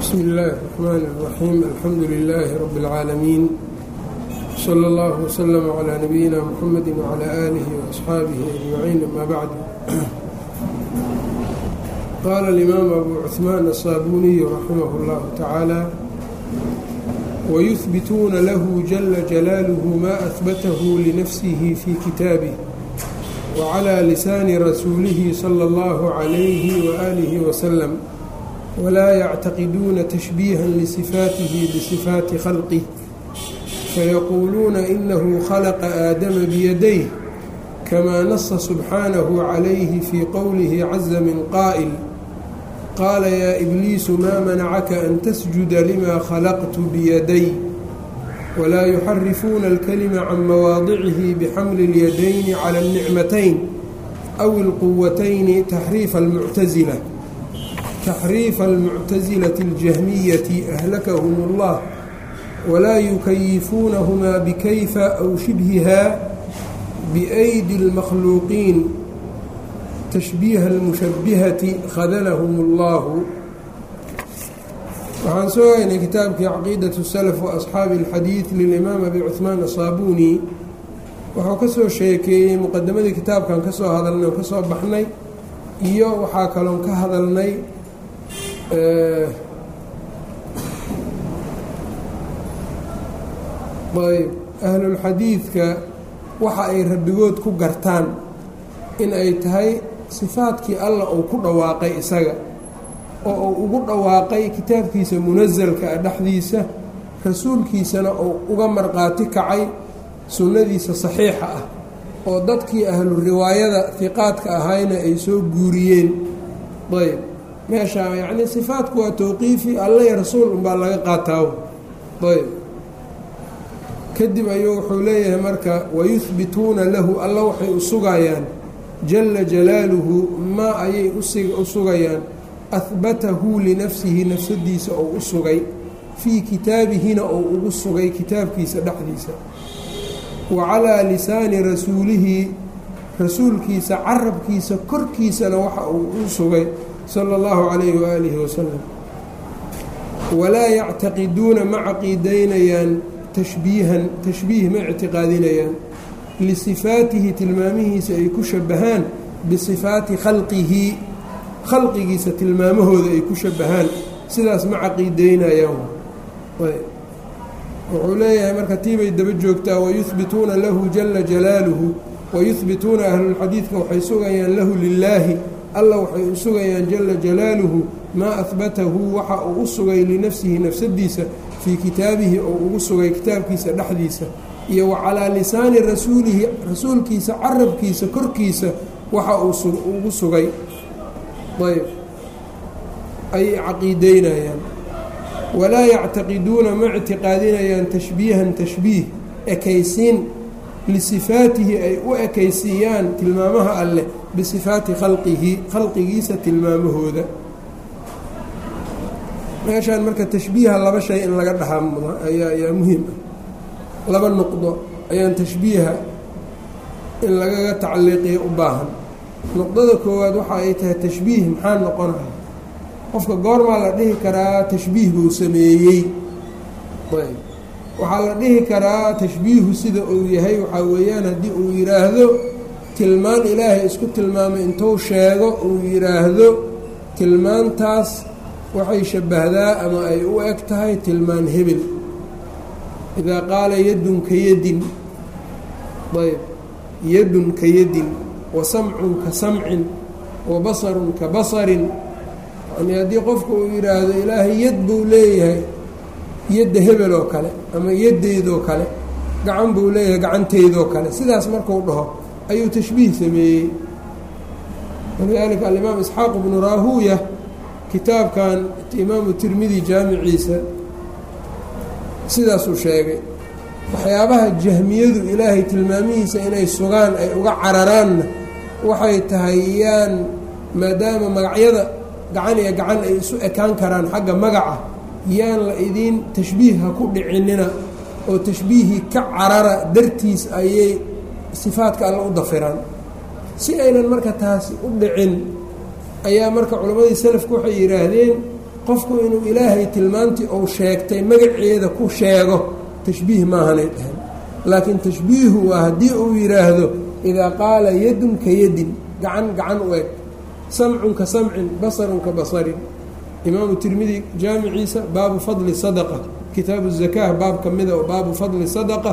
bsmi اllahi الرحmn الرaxيim alxamdu لilaahi rab اlcaalamiin slى اllah wslm عlى nabiyina mxamedi wعlى alihi وaصxaabihi ajmaciin ama bacd qaala اlimaam abu cuثmaan الصaabuniyu raximah اllahu tacaala wayuhbituuna lahu jala jalaaluhu ma ahbatahu linafsihi fi kitaabih wclى lisaani rasuulihi slى اllahu عalayhi waalihi waslm walaa yactaqiduuna tashbiihan lisifaatihi bisifaati khalqih fayaquuluuna inahu khalaqa aadama biyadayh kamaa nasa subxaanahu calayhi fii qowlihi caza min qaa'il qaala yaa ibliisu maa manacaka an tasjuda limaa khalaqtu biyaday walaa yuxarifuuna alkalima can mawaadicihi bixamli اlyadayni cala alnicmatayn aw alquwatayni taxriifa almuctasila تxriifa الmuctasilة الjahmiyati ahlakahum اllah walaa yukayifuunahumaa bikayfa aw shibhiha biأydi اlmakhluuqiin tashbiiha اlmushabihati khadalahum اllahu waxaan soo haynay kitaabkii caqiidaة الslf وaصxaabi اlxadiiث lilimaam abi cuثmaan asaabuni wuxuu ka soo sheekeeyey muqadamadii kitaabkan ka soo hadalnay oo ka soo baxnay iyo waxaa kaloon ka hadalnay ayb ahlulxadiidka waxa ay rabbigood ku gartaan in ay tahay sifaadkii alla uu ku dhawaaqay isaga oo uu ugu dhawaaqay kitaabkiisa munasalka ah dhexdiisa rasuulkiisana uu uga marqaati kacay sunnadiisa saxiixa ah oo dadkii ahlu riwaayada hiqaadka ahayna ay soo guuriyeen. Ayb meesha yacni sifaatku waa towqiifi alla iyo rasuul unbaa laga qaataaw ayb. Kadib ayuu wuxuu leeyahay marka wayuhbituuna lahu alla waxay u sugayaan. Jala jalaaluhu maa ayay u sugayaan. Ahbatahu linafsihi nafsadiisa ou u sugay. Fii kitaabihina ou ugu sugay kitaabkiisa dhexdiisa. Wa calaa lisaani rasuulihi rasuulkiisa carabkiisa korkiisana waxa uu u sugay sala allahu calayhi waaalihi wasalam walaa yactaqiduuna ma caqiidaynayaan tashbiihan tashbiih ma ictiqaadinayaan. Lisifaatihi tilmaamihiisa ay ku shabahaan bisifaati khalqihi khalqigiisa tilmaamahooda ay ku shabahaan sidaas ma caqiidaynayaan. Wuxuu leeyahay marka tiibay daba joogtaa wayuhbituuna lahu jala jalaaluhu wayuhbituuna ahlulxadiidka waxay sugayaan lahu lilaahi alla waxay u sugayaan jala jalaaluhu maa ahbatahu waxa uu u sugay linafsihi nafsadiisa fii kitaabihi oo ugu sugay kitaabkiisa dhexdiisa iyo wa lisaani rasuulihi rasuulkiisa carabkiisa korkiisa waxa uu ugu sugay. Ayb ayay caqiideynayaan walaa yactaqiduuna ma ictiqaadinayaan tashbiihan tashbiih ekaysiin lisifaatihi ay u ekaysiiyaan tilmaamaha alleh bisifaati khalqihi khalqigiisa tilmaamahooda. Meeshaan marka tashbiiha laba shay in laga dhahaa ayaa ayaa muhiim ah. Laba nuqdo ayaan tashbiiha in lagaga tacliiqiyo u baahan. Nuqdada koowaad waxa ay tahay tashbiih maxaa noqonaya? Qofka goormaa la dhihi karaa tashbiih buu sameeyey. Ayb waxaa la dhihi karaa tashbiihu sida uu yahay waxaa weeyaan haddii uu yidhaahdo tilmaan ilaahay isku tilmaamay intuu sheego uu yidhaahdo tilmaantaas waxay shabbahdaa ama ay u eg tahay tilmaan hebel. Idaa qaala yadun ka yadin ayb yadun ka yadin wa samcun ka samcin wa basarun ka basarin. Yani haddii qofku uu yidhaahdo ilaahay yad buu leeyahay yadda hebel oo kale ama yaddeydoo kale gacan buu leeyahay gacanteydoo kale. Sidaas marku dhaho ayuu tashbiih sameeyey. Walidaalika alimaam isxaaq bnu raahuuya kitaabkan imaamu tirmidi jaamiciisa sidaasuu sheegay. Waxyaabaha jahmiyadu ilaahay tilmaamihiisa inay sugaan ay uga cararaanna waxay tahay yaan maadaama magacyada gacan iyo gacan ay isu ekaan karaan xagga magaca yaan la idiin tashbiih ha ku dhicinina oo tashbiihii ka carara dartiis ayay sifaadka alle u dafiraan. Si aynan marka taasi u dhicin ayaa marka culammadii salafku waxay yidhaahdeen qofku inuu ilaahay tilmaantii uu sheegtay magaceeda ku sheego tashbiih maahanay dhaheen. Laakiin tashbiihu waa haddii uu yidhaahdo idaa qaala yadun ka yadin gacan gacan u eg samcun ka samcin basarun ka basarin imaamu tirmidi jaamiciisa baabu fadli sadaqa. Kitaabu zakaa baab ka mida oo baabu fadli sadaqa.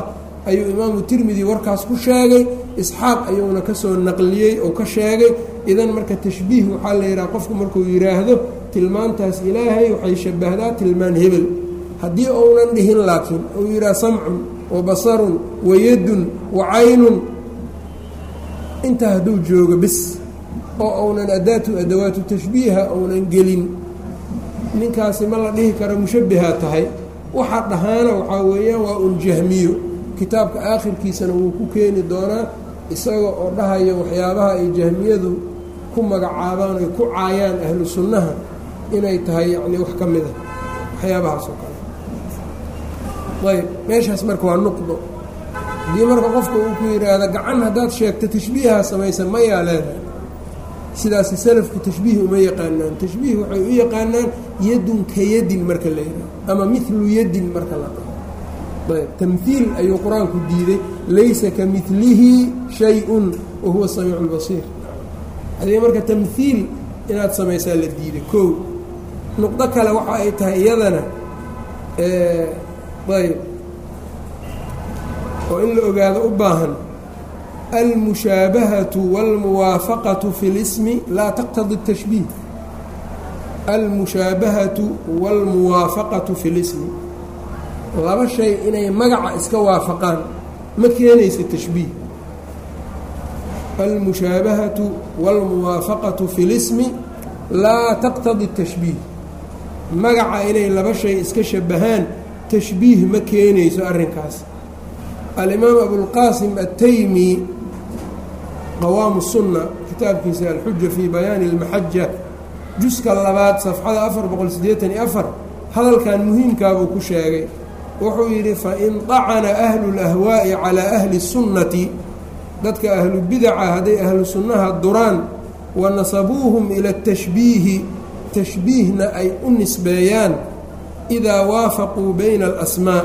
Ayuu imaamu tirmidi warkaas ku sheegay isxaaq ayuuna ka soo naqliyey oo ka sheegay idan marka tashbiih waxaa la yidhaha qofku markuu yidhaahdo tilmaantaas ilaahay waxay shabahdaa tilmaan hebel. Haddii ounan dhihin laakiin uu yidhaha samcun wa basarun wa yadun wa caynun intaa hadduu joogo bis oo ounan adaatu adawaatu tashbiiha ounan gelin ninkaasi ma la dhihi karo mushabbiha tahay. Waxa dhahaana waxaa weeyaan waa un jahmiyo kitaabka aakhirkiisana wuu ku keeni doonaa isaga oo dhahaya waxyaabaha ay jahmiyadu ku magacaabaan ay ku caayaan ahlu sunnaha inay tahay yacnii wax ka mid a waxyaabahaas oo kale. Ayb meeshaas marka waa nuqdo. Haddii marka qofka uu ku yidhaahdo gacan haddaad sheegto tashbiihaa samaysa mayaa leedahay sidaas salafku tashbiih uma yaqaanaan. Tashbiih waxay u yaqaanaan yadun ka yadin marka la yidhaho ama milu yadin marka la ayb tamhiil ayuu qur'aanku diiday laysa ka milihi shay-un wa huwa samiicu lbasiir marka tamhiil inaad samaysaa la diiday kow nuqdo kale waxa ay tahay iyadana ayb oo in la ogaado u baahan almushaabahatu wاlmuwaafaqatu fi اlismi laa taqtadi الtashbiih almushaabahatu wاlmuwaafaqatu fi اlismi laba shay inay magaca iska waafaqaan ma keenaysa tashbiih almushaabahatu wاlmuwaafaqatu fi اlismi laa taqtadi الtashbiih magaca inay laba shay iska shabahaan tashbiih ma keenayso arrinkaas alimaam abulqaasim ataymi qawaamu sunna kitaabkiisa alxuja fi bayaani اlmaxaja juska labaad safxada afar boqol sideetan iyo afar hadalkan muhiimkaabuu ku sheegay. Wuxuu yidhi fain dacana ahlu اlahwaa'i calaa ahli sunnati dadka ahlu bidaca hadday ahlu sunnaha duraan wa nasabuuhum ila tashbiihi tashbiihna ay u nisbeeyaan idaa waafaquu bayna alasmaa.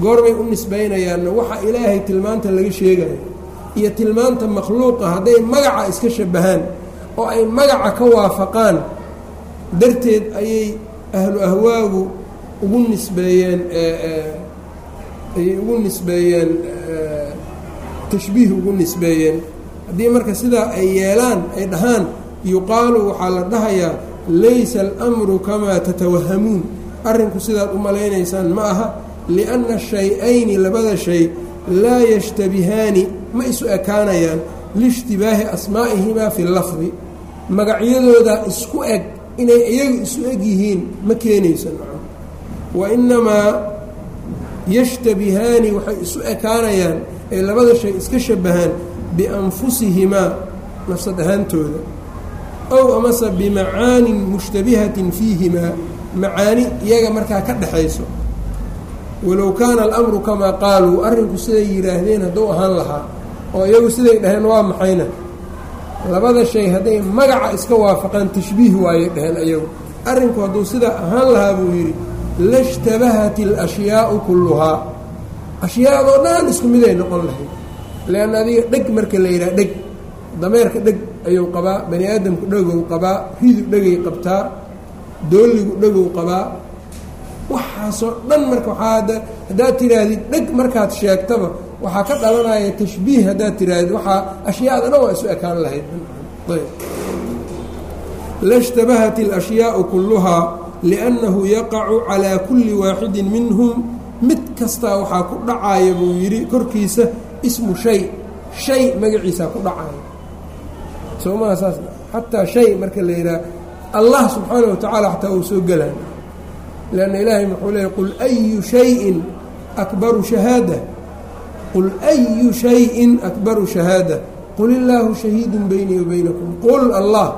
Goorbay u nisbaynayaanna waxa ilaahay tilmaanta laga sheegaya iyo tilmaanta makhluuqa hadday magaca iska shabahaan oo ay magaca ka waafaqaan darteed ayay ahlu ahwaagu ugu nisbeeyeen ayay ugu nisbeeyeen tashbiih ugu nisbeeyeen. Haddii marka sidaa ay yeelaan ay dhahaan yuqaalu waxaa la dhahayaa laysa almru kamaa tatawahamuun arrinku sidaad u malaynaysaan ma aha lianna shay-ayni labada shay laa yashtabihaani ma isu ekaanayaan liishtibaahi asmaa'ihimaa fi lafdi. Magacyadooda isku eg inay iyagu isu eg yihiin ma keenayso wa innamaa yashtabihaani waxay isu ekaanayaan ay labada shay iska shabahaan bianfusihimaa nafsad ahaantooda. Ow amase bimacaanin mushtabihatin fiihimaa macaani iyaga markaa ka dhexayso walow kaana alamru kamaa qaaluu arrinku siday yidhaahdeen hadduu ahaan lahaa oo iyagu siday dhaheen waa maxayna? Labada shay hadday magaca iska waafaqaan tashbiih waayay dhaheen iyagu. Arrinku hadduu sidaa ahaan lahaa buu yidhi lashtabahat alashyaau kulluhaa ashyaadoo dhan isku miday noqon lahayd. Leanna adiga dheg marka la yidhaha dheg. Dameerka dheg ayuu qabaa bani aadamku dhegow qabaa ridu dhegay qabtaa doolligu dhegow qabaa waxaasoo dhan marka waxaa haddaad tidhaahdid dheg markaad sheegtaba waxaa ka dhalanaya tashbiih haddaad tidhaahdid waxaa ashyaadana waa isu ekaan lahayd. Lashtabahat alashyaau kulluhaa liannahu yaqacu calaa kulli waaxidin minhum mid kastaa waxaa ku dhacaya buu yidhi korkiisa ismu shay shay magaciisaa ku dhacaya. Soo maha saas xataa shay marka la yidhaha allah subxaana wa tacaala xataa uu soo gelay lanna ilaahay muxuu leeyay qul ayu shayin akbaru shahaada qul ayu shayin akbaru shahaada qul illaahu shahiidun beynii wa baynakum qul allah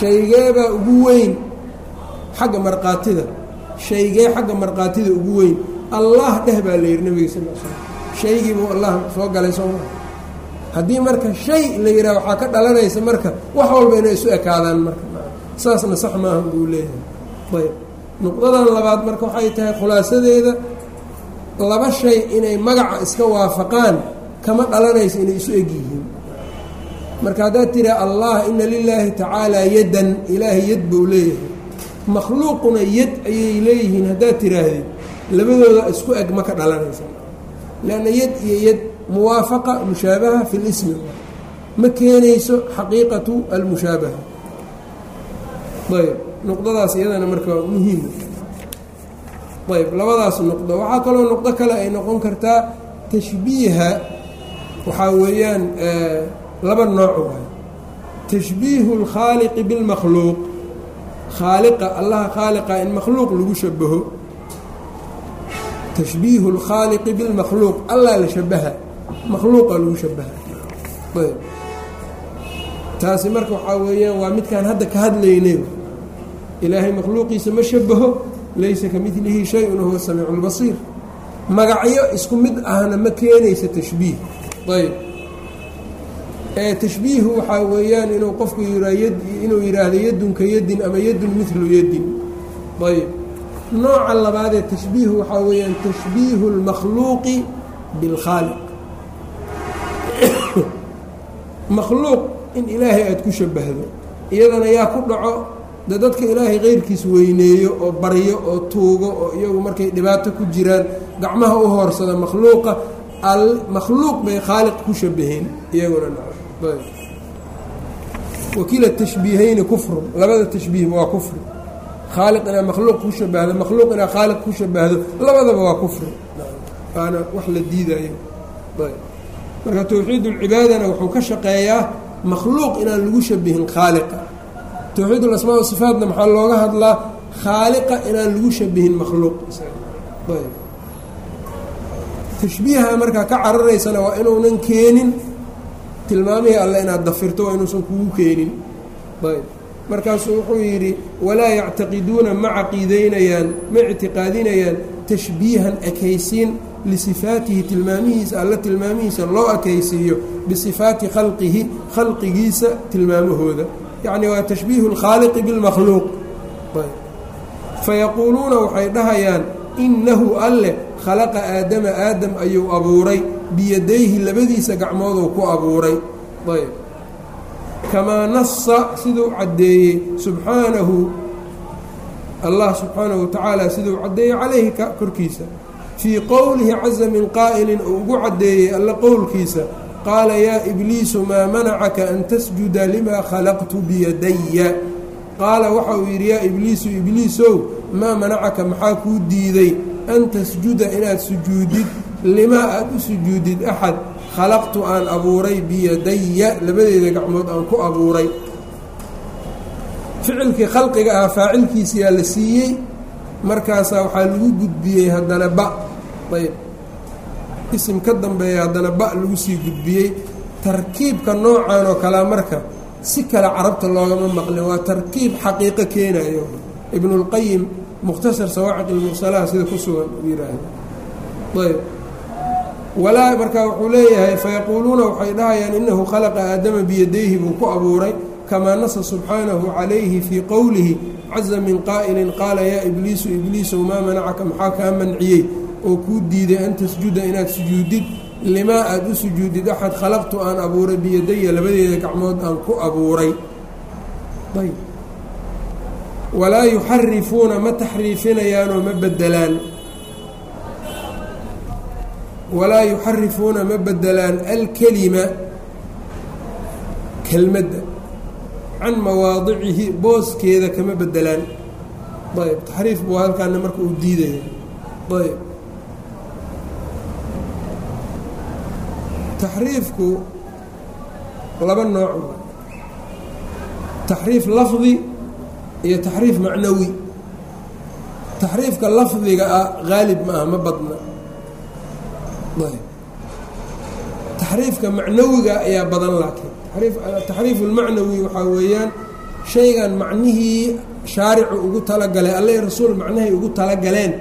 shaygeebaa ugu weyn xagga markhaatida shaygee xagga markhaatida ugu weyn allah dheh baa la yidhi nabiga sal l slam shaygii buu allah soo galay sooma haddii marka shay la yidhaha waxaa ka dhalanaysa marka wax walba inay isu ekaadaan marka saasna sax maaha buu leeyahay. Ayb. Nuqdadan labaad marka waxay tahay khulaasadeeda laba shay inay magaca iska waafaqaan kama dhalanayso inay isu eg yihiin. Marka haddaad tiraa allah ina lilaahi tacaalaa yaddan ilaahay yad buu leeyahay. Makhluuquna yad ayay leeyihiin haddaad tiraahdid labadooda isku eg ma ka dhalanaysa. Leanna yad iyo yad muwaafaqa mushaabaha fi lismi ma keenayso xaqiiqatu almushaabaha ayb nuqdadaas iyadana marka muhiim ayb labadaas nuqdo waxaa kaloo nuqdo kale ay noqon kartaa tashbiiha waxaa weeyaan laba nooc waay tashbiihu اlkhaaliqi biاlmakhluuq khaaliqa allaha khaaliqa in makhluuq lagu shabaho tashbiihu اlkhaaliqi biاlmakhluuq allah la shabaha makhluuqa lagu shabaha ayb taasi marka waxaa weeyaan waa midkaan hadda ka hadlaynay ilaahay makhluuqiisa ma shabaho laysa ka milihi shay-un huwa samiiculbasiir magacyo isku mid ahna ma keenaysa tashbiih. Ayb ee tashbiihu waxaa weeyaan inuu qofku inuu yidhaahdo yadunka yadin ama yadun milu yadin ayb nooca labaadee tashbiihu waxaa weeyaan tashbiihu اlmakhluuqi biاlkhaaliq makhluuq in ilaahay aada ku shabahdo iyadana yaa ku dhaco de dadka ilaahay keyrkiis weyneeyo oo baryo oo tuugo oo iyagu markay dhibaato ku jiraan gacmaha u hoorsada makhluuqa makhluuq bay khaaliq ku shabaheen iyaguna wakiila tashbiihayni kufrun labada tashbiih waa kufri khaaliq inaa makhluuq ku shabahdo makhluuq inaa khaaliq ku shabahdo labadaba waa kufri waana wax la diidayo. Marka towxiid ulcibaadana wuxuu ka shaqeeyaa makhluuq inaan lagu shabihin khaaliqa. Towxiid ulasmaa wa sifaatna maxaa looga hadlaa? Khaaliqa inaan lagu shabihin makhluuq. Tashbiiha markaa ka cararaysana waa inuunan keenin. Tilmaamihii alle inaad dafirto waa inuusan kugu keenin. Ayb. Markaasuu wuxuu yidhi walaa yactaqiduuna ma caqiideynayaan ma ictiqaadinayaan tashbiihan ekaysiin lisifaatihi tilmaamihiisa alle tilmaamihiisa loo ekaysiiyo bisifaati khalqihi khalqigiisa tilmaamahooda. Yacni waa tashbiihu اlkhaaliqi biاlmakhluuq fayaquuluuna waxay dhahayaan innahu alle khalaqa aadama aadam ayuu abuuray biyadayhi labadiisa gacmooduu ku abuuray. Ayb. Kamaa nasa siduu caddeeyey subxaanahu allah subxaanahu wa tacaala siduu caddeeyey calayhi korkiisa fii qowlihi caza min qaa'ilin uu ugu caddeeyey alla qowlkiisa qaala yaa ibliisu maa manacaka an tasjuda limaa khalaqtu biyadaya qaala waxa uu yidhi yaa ibliisu ibliisow maa manacaka maxaa kuu diiday an tasjuda inaad sujuudid? Limaa aada u sujuudid axad? Khalaqtu aan abuuray biyadaya labadeeda gacmood aan ku abuuray. Ficilkii khalqiga ah faacilkiisiyaa la siiyey. Markaasaa waxaa lagu gudbiyey haddana ba ayb. Isim ka dambeeya haddana ba lagu sii gudbiyey tarkiibka noocan oo kalea marka si kale carabta loogama maqlin waa tarkiib xaqiiqo keenayo. Ibnulqayim mukhtasar sawaaciq ilmursalaha sida ku sugan uu yidhaahdo ayb. Walaa markaa wuxuu leeyahay fayaquuluuna waxay dhahayaan innahu khalaqa aadama biyadayhi buu ku abuuray kamaa nasa subxaanahu calayhi fii qowlihi caza min qaa'ilin qaala yaa ibliisu ibliisow maa manacaka maxaa kaa manciyey oo kuu diiday an tasjuda inaad sujuudid limaa aada u sujuudid axad khalaqtu aan abuuray biyadaya labadeeda gacmood aan ku abuuray. Ayb walaa yuxarifuuna ma taxriifinayaanoo ma bedelaan walaa yuxarifuuna ma bedelaan alkelima kelmadda can mawaadicihi booskeeda kama bedelaan ayb taxriif buu halkaana marka uu diidaya ayb taxriifku laba nooc taxriif lafdi iyo taxriif macnawi. Taxriifka lafdiga ah haalib ma ah ma badna. Taxriifka macnawiga ayaa badan laakiin. Taxriif ulmacnawi waxaa weeyaan shaygan macnihii shaaricu ugu talagalay alle rasuul macnahay ugu talagaleen.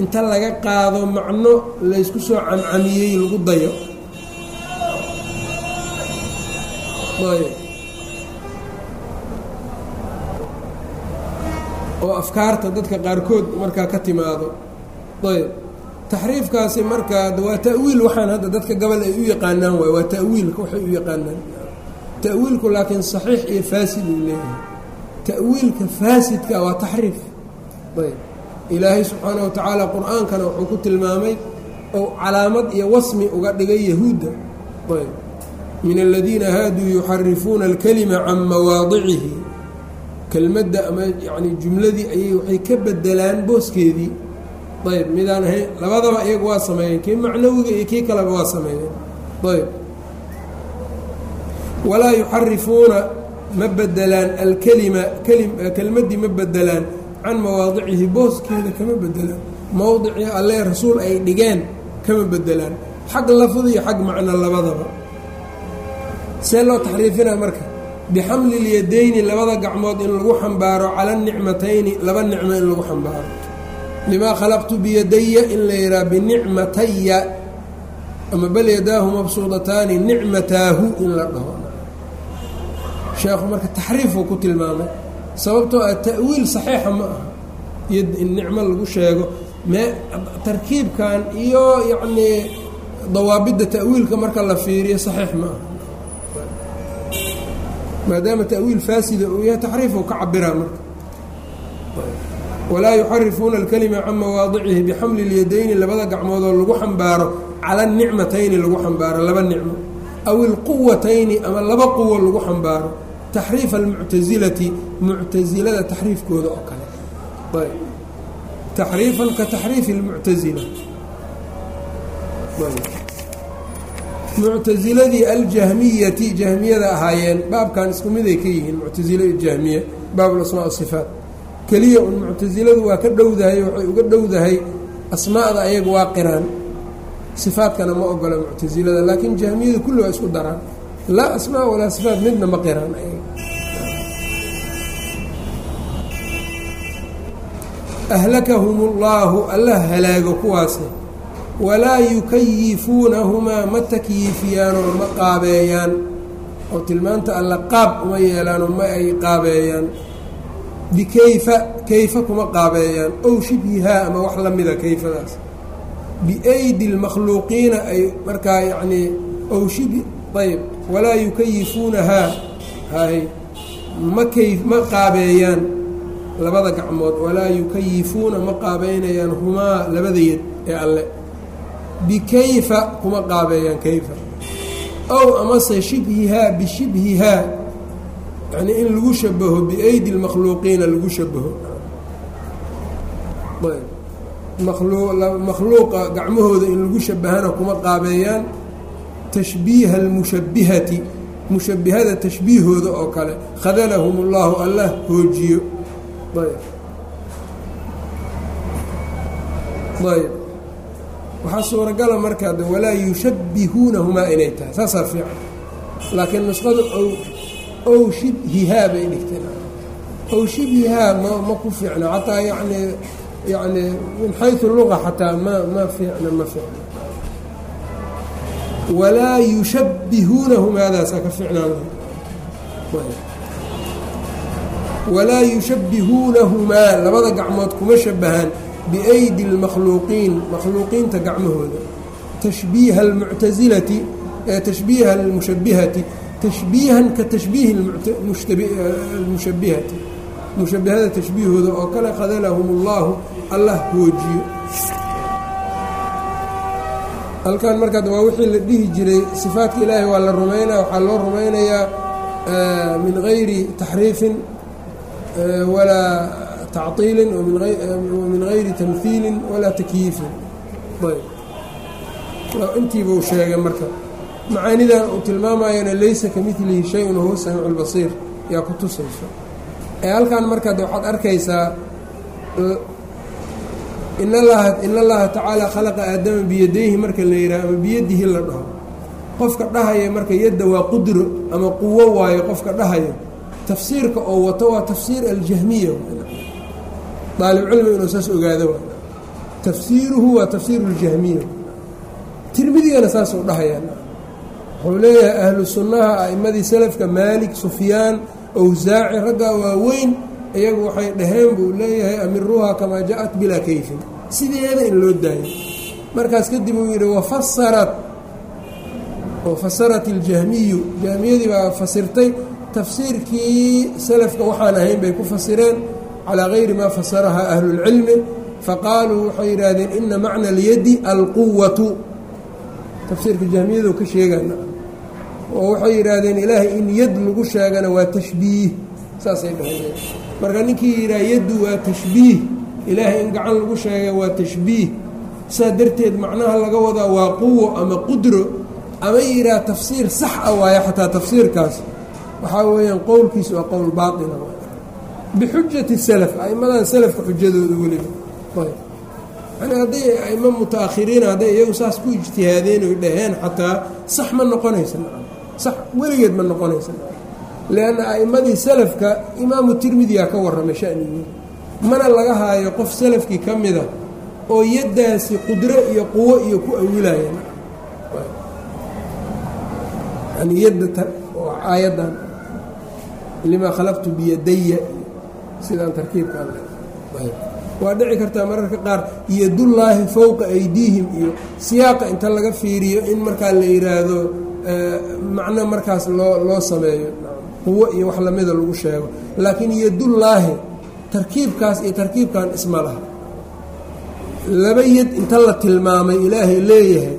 Inta laga qaado macno laysku soo camcamiyey lagu dayo oo afkaarta dadka qaarkood markaa ka timaado. Ayb taxriifkaasi markaa waa ta'wiil waxaan hadda dadka gabal ay u yaqaanaan waay waa ta'wiilka waxay u yaqaanaan. Ta'wiilku laakiin saxiix iyo faasid uu leeyahay. Ta'wiilka faasidka waa taxriif. Ayb ilaahay subxaana wa tacaala qur'aankana wuxuu ku tilmaamay ou calaamad iyo wasmi uga dhigay yahuudda. Ayb min aladiina haaduu yuxarifuuna alkalima can mawaadicihi kelmadda ama yacni jumladii ayay waxay ka bedelaan booskeedii ayb midaan ahayn labadaba iyagu waa sameeyeen kii macnawiga iyo kii kaleba waa sameeyeen ayb walaa yuxarifuuna ma bedelaan alkelima kelmaddii ma bedelaan can mawaadicihi booskeeda kama bedelaan mowdicii alle rasuul ay dhigeen kama bedelaan xag lafdi iyo xag macno labadaba see loo taxriifinaa marka. Bixamli lyadayni labada gacmood in lagu xambaaro cala nicmatayni laba nicmo in lagu xambaaro. Limaa khalaqtu biyadaya in la yidhaha binicmataya ama bal yadaahu mabsuudataani nicmataahu in la dhaho. Sheekhu marka taxriifuu ku tilmaamay sababtoo ah ta'wiil saxiixa ma aha. Yad in nicmo lagu sheego mee tarkiibkan iyo yacnii dawaabidda ta'wiilka marka la fiiriyo saxiix ma aha maadaama ta'wiil faasida uu yahay taxriifuu ka cabiraa marka. Walaa yuxarifuuna alkalima can mawaadicihi bixamli اlyadayni labada gacmoodoo lagu xambaaro cala nicmatayni lagu xambaaro laba nicmo. Aw ilquwatayni ama laba quwo lagu xambaaro. Taxriif almuctasilati muctasilada taxriifkooda oo kale. Taxriifan ka taxriifi اlmuctasila muctasiladii aljahmiyati jahmiyada ahaayeen baabkan isku miday ka yihiin muctasila iyo jahmiya baab asmaa sifaat keliya un muctasiladu waa ka dhowdahay waxay uga dhowdahay asmaa'da ayaga waa qiraan. Sifaadkana ma ogola muctasilada laakiin jahmiyada kulli waa isku daraan. Laa asmaa walaa sifaat midna ma qiraan. Ahlakahum اllaahu allah halaago kuwaasi walaa yukayifuunahumaa ma takyiifiyaanoo ma qaabeeyaan. Oo tilmaanta alla qaab uma yeelaanoo ma ay qaabeeyaan. Bikayfa kayfa kuma qaabeeyaan. Ow shibhihaa ama wax la mida kayfadaas. Biaydi lmakhluuqiina ay markaa yacnii ow shibhi ayb walaa yukayifuunahaa. Hay ma kay ma qaabeeyaan labada gacmood. Walaa yukayifuuna ma qaabeynayaan humaa labada yad ee alle bikayfa kuma qaabeeyaan kayfa ow amase shibhihaa bishibhihaa yani in lagu shabaho biaydi lmakhluuqiina lagu shabaho makhluuqa gacmahooda in lagu shabahana kuma qaabeeyaan tashbiiha almushabihati mushabihada tashbiihooda oo kale khadalahum اllahu allah hoojiyo ayb waxaa suuragala markaa de walaa yushabbihuunahumaa inay tahay. Saasaa fiican. Laakiin nusqadu ow shibhihaa bay dhigteen. Ow shibhihaa ma ku fiicna. Xataa yani yani min xayu luga xataa ma ma fiicna ma fiicna. Walaa yushabbihuunahumaadaasaa ka fiicnaan walaa yushabbihuunahumaa labada gacmood kuma shabahaan biaydi اlmakhluuqiin makhluuqiinta gacmahooda tashbiiha almuctasilati tashbiiha almushabihati tashbiihan ka tashbiihi almushabihati mushabihada tashbiihooda oo kale khadalahum اllahu allah hoojiyo halkan markaad waa wixii la dhihi jiray sifaatka ilaahay waa la rumaynaya waxaa loo rumaynayaa min gayri taxriifin walaa tacطiilin min gayri tamhiilin walaa takyiifin intiibuu sheegay marka macaanidan uu tilmaamayana laysa ka milihi shay-un wahuwa samiicu اlbasiir yaa ku tusayso ee halkan markaad waxaad arkaysaa in allaha tacaala khalaqa aadama biyadayhi marka la yidhaha ama biyadihi la dhaho qofka dhahaya marka yadda waa qudro ama quwo waayo qofka dhahayo tafsiirka oo wato waa tafsiir aljahmiya daalibcilmi inuu saas ogaado tafsiiruhu waa tafsiir اljahmiya tirmidigana saasuu dhahayaan. Wuxuu leeyahay ahlu sunnaha a'imadii salafka maalik sufyaan awsaaci raggaa waaweyn iyagu waxay dhaheen buu leeyahay amiruuha kamaa ja-at bilaa kayfin. Sideeda in loo daayo. Markaas kadib uu yidhi wafasarat wafasarat iljahmiyu jahmiyadii baa fasirtay tafsiirkii salafka waxaan ahayn bay ku fasireen calaa gayri maa fasaraha ahlulcilmi faqaaluu waxay yidhaahdeen ina macna alyadi alquwatu tafsiirka jahmiyadu ka sheegana oo waxay yidhaahdeen ilaahay in yad lagu sheegana waa tashbiih. Saasay dhaheen. Marka ninkii yidhaha yaddu waa tashbiih. Ilaahay in gacan lagu sheega waa tashbiih. Saa darteed macnaha laga wadaa waa quwo ama qudro ama yidhaha tafsiir sax a waayo xataa tafsiirkaas. Waxaa weeyaan qowlkiisu waa qowl baaila bixujati salaf aimadan salafka xujadooda weliba yani hadday aimo muta-akhiriina hadday iyagu saas ku ijtihaadeen oy dhaheen xataa sax ma noqonaysa sax weligeed ma noqonaysa lianna a'immadii salafka imaamu tirmidiyaa ka warramay shanigii mana laga haayo qof salafkii ka mida oo yaddaasi qudro iyo quwo iyo ku awilaya yani yadda oo aayaddan limaa khalaqtu biyadaya sidaan tarkiibkaan waa dhici kartaa mararka qaar yadullaahi fowqa aydiihim iyo siyaaqa inta laga fiiriyo in markaa la yidhaahdo macno markaas loo loo sameeyo. Quwo iyo wax lamida lagu sheego. Laakiin yadullaahi tarkiibkaas iyo tarkiibkan isma laha. Laba yad inta la tilmaamay ilaahay leeyahay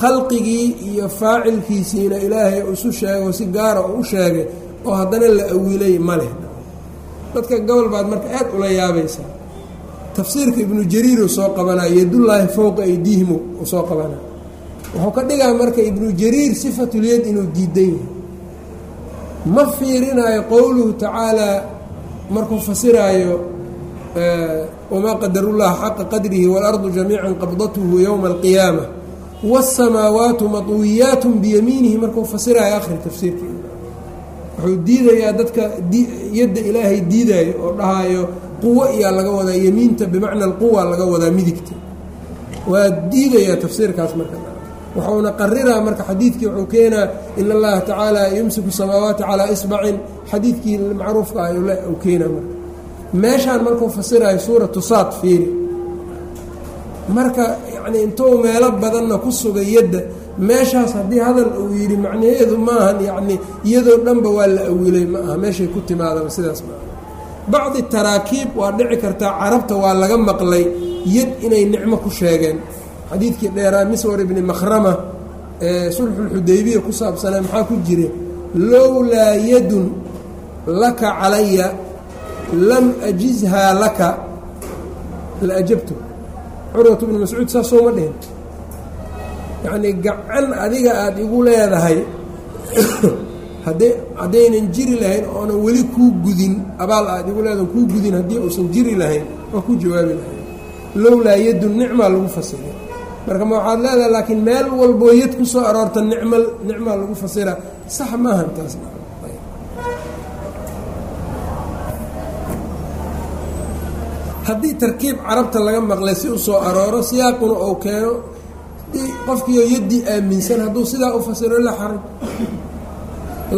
khalqigii iyo faacilkiisiina ilaahay isu sheego si gaara u sheegay oo haddana la awilay ma leh dadka gobol baad marka aad ula yaabaysaa tafsiirka ibnu jariiruu soo qabanaya yadullaahi fowqa aydiihim uu soo qabanaya wuxuu ka dhigaa marka ibnu jariir sifatulyad inuu diidan yahay. Ma fiirinayo qowluhu tacaalaa markuu fasiraayo wamaa qadarullaha xaqa qadrihi waalardu jamiican qabdathu yowma alqiyaama waاsamaawaatu maطwiyaat biyamiinihi markuu fasiraayo akhri tafsiirka wuxuu diidayaa dadka yadda ilaahay diidayo oo dhahayo quwo iyaa laga wadaa yemiinta bimacna alquwa laga wadaa midigta. Waa diidayaa tafsiirkaas marka. Wuxuuna qariraa marka xadiidkii wuxuu keenaa in allaha tacaala yumsiku samaawaati calaa isbacin. Xadiidkii macruufka ah u keenaa marka. Meeshaan markuu fasirayo suuratu saad fiiri. Marka yacnii intuu meelo badanna ku sugay yadda meeshaas haddii hadal uu yidhi macnaheedu maahan yacnii iyadoo dhanba waa la awilay ma aha meeshay ku timaadaba sidaas maaha bacdi taraakiib waa dhici kartaa carabta waa laga maqlay yad inay nicmo ku sheegeen. Xadiidkii dheeraa miswar ibni makhrama ee sulxulxudaybiya ku saabsanaa maxaa ku jira? Lowlaa yadun laka calaya lam ajizhaa laka la ajabtu. Curwat bnu mascuud saas sooma dhihin yacnii gacan adiga aada igu leedahay hadday haddaynan jiri lahayn oonan weli kuu gudin abaal aad igu leedahay kuu gudin haddii uusan jiri lahayn waa ku jawaabi lahayn. Lowlaa yadun nicmaa lagu fasiray marka ma waxaad leedahay laakiin meel walboo yad ku soo aroorta nicma nicmaa lagu fasira. Sax maahan taas. Haddii tarkiib carabta laga maqlay si u soo arooro siyaaquna ou keeno qofkiioo yaddii aaminsan hadduu sidaa u fasiro la xaraj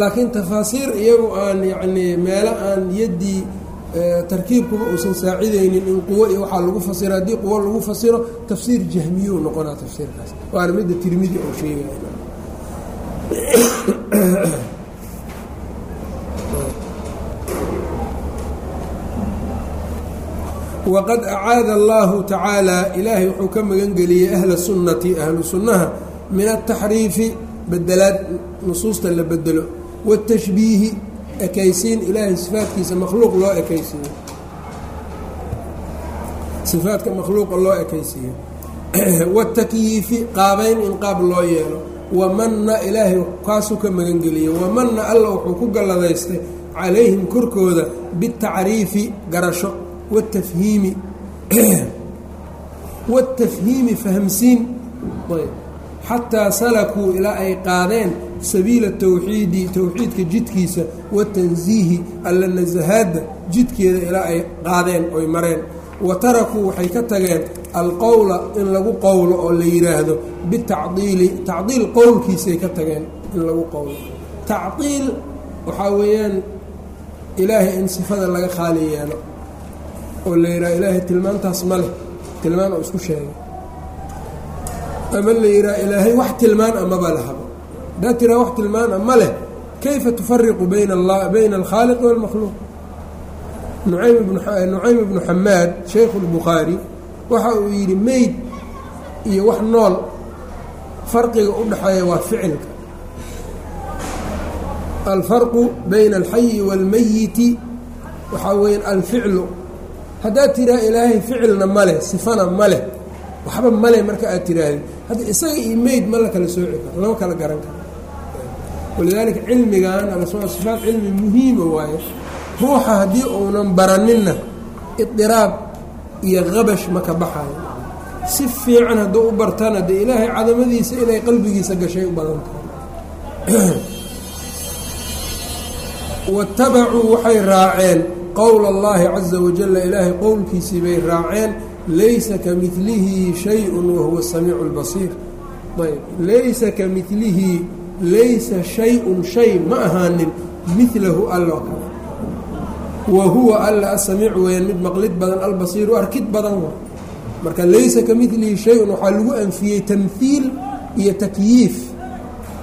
laakiin tafaasiir iyagu aan yacnii meelo aan yaddii tarkiibkuba uusan saacidaynin in quwo iyo waxaa lagu fasiro haddii quwo lagu fasiro tafsiir jahmiyuu noqonaa tafsiirkaas. Waana midda tirmidi oo sheegaya waqad acaada allahu tacaala ilaahay wuxuu ka magan geliyey ahla sunnati ahlu sunnaha min altaxriifi bedelaad nusuusta la bedelo waatashbiihi ekaysiin ilaahay sifaadkiisa makhluuq loo ekaysiiyo sifaadka makhluuqa loo ekaysiiyo watakyiifi qaabayn in qaab loo yeelo wamanna ilaahay kaasuu ka magan geliyey wamanna alla wuxuu ku galladaystay calayhim korkooda bitacriifi garasho wtafhiimi waatafhiimi fahamsiin xataa salakuu ilaa ay qaadeen sabiila towxiidi towxiidka jidkiisa watansiihi alla nasahaadda jidkeeda ilaa ay qaadeen oy mareen wa tarakuu waxay ka tageen alqowla in lagu qowlo oo la yidhaahdo bitacdiili tacdiil qowlkiisay ka tageen in lagu qowlo tacdiil waxaa weeyaan ilaahay in sifada laga khaali yeelo oo la yidhaha ilaahay tilmaantaas ma leh. Tilmaan oo isku sheegay. Ama la yidhaha ilaahay wax tilmaan ah a maba lahaba haddaad tiraa wax tilmaan a ma leh. Kayfa tufariqu bayna alla bayna alkhaaliqi waalmakhluuq nucaym ibnu eh, xamaad shaykhu waxa uu yidhi meyd iyo wax nool farqiga u dhexeeya waa ficilka. Alfarqu bayna alxayi waalmayiti waxaa weya alficlu haddaad tiraa ilaahay ficilna male sifana male waxba male marka aad tiraahdi hadda isaga iyo meyd ma la kala sooci karo lama kala garan karo. Walidaalika cilmigan sifaat cilmi muhiima waaye. Ruuxa haddii uunan baraninna idiraab iyo qabash ma ka baxayo. Si fiican hadduu u bartana dee ilaahay cadamadiisa inay qalbigiisa gashay u badan tahay. Watabacuu waxay raaceen qowla allahi caza wajalla ilaahay qowlkiisii bay raaceen laysa ka milihi shay-un wahuwa samiicu lbasiir ayb laysa ka milihi laysa shay-un shay ma ahaanin milahu alloo kale wa huwa alla asamiic weeyaan mid maqlid badan albasiiru arkid badan wa marka laysa ka milihi shay-un waxaa lagu anfiyey tamhiil iyo takyiif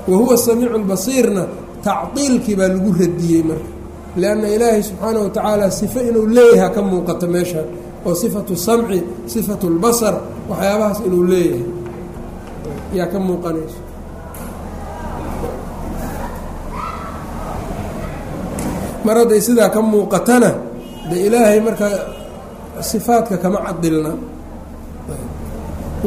wa huwa samiicu lbasiirna tacdiilkii baa lagu radiyey marka lianna ilaahay subxaana wa tacaala sifo inuu leeyahay ka muuqato meeshaan oo sifatu samci sifatu lbasar waxyaabahaas inuu leeyahay yaa ka muuqanayso mar hadday sidaa ka muuqatana de ilaahay marka sifaadka kama cadilna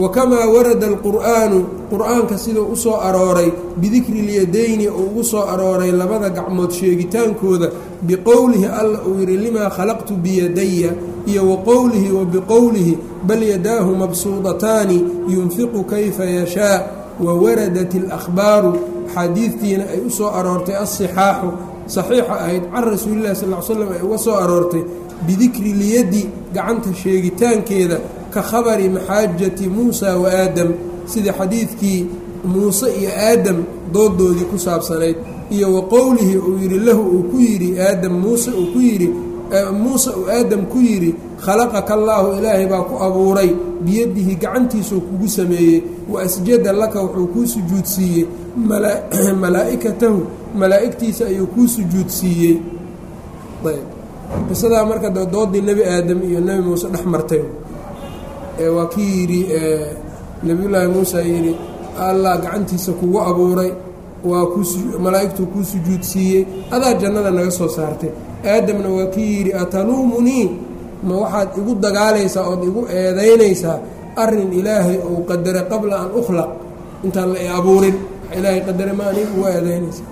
wakamaa warada alqur'aanu qur'aanka siduu u soo arooray bidikri lyadayni uu ugu soo arooray labada gacmood sheegitaankooda biqowlihi alla uu yidhi limaa khalaqtu biyadaya iyo wa qowlihi wa biqowlihi bal yadaahu mabsuudataani yunfiqu kayfa yashaa? Wa waradat alakhbaaru axaadiidtiina ay u soo aroortay alsixaaxu saxiixa ahayd can rasuulillahi sal l slam ay uga soo aroortay bidikri lyadi gacanta sheegitaankeeda ka khabari maxaajati muusa wa aadam sida xadiidkii muuse iyo aadam doodoodii ku saabsanayd iyo wa qowlihi uu yidhi lahu uu ku yidhi aadam muuse uu ku yidhi muuse uu aadam ku yidhi khalaqaka allaahu ilaahay baa ku abuuray biyadihi gacantiisuu kugu sameeyey wa asjada laka wuxuu kuu sujuudsiiyey malaa'ikatahu malaa'igtiisa ayuu kuu sujuudsiiyey qisadaa marka doodii nebi aadam iyo nebi muuse dhex martay waa kii yidhi nebiyullaahi muusa yidhi allah gacantiisa kugu abuuray waa kumalaa'igtuu kuu sujuudsiiyey adaa jannada naga soo saartay. Aadamna waa kii yidhi ataluumunii ma waxaad igu dagaalaysaa ood igu eedaynaysaa? Arrin ilaahay ou qadaray qabla an ukhlaq. Intaan la abuurin ilaahay qadaray ma aniga ugu eedaynaysaa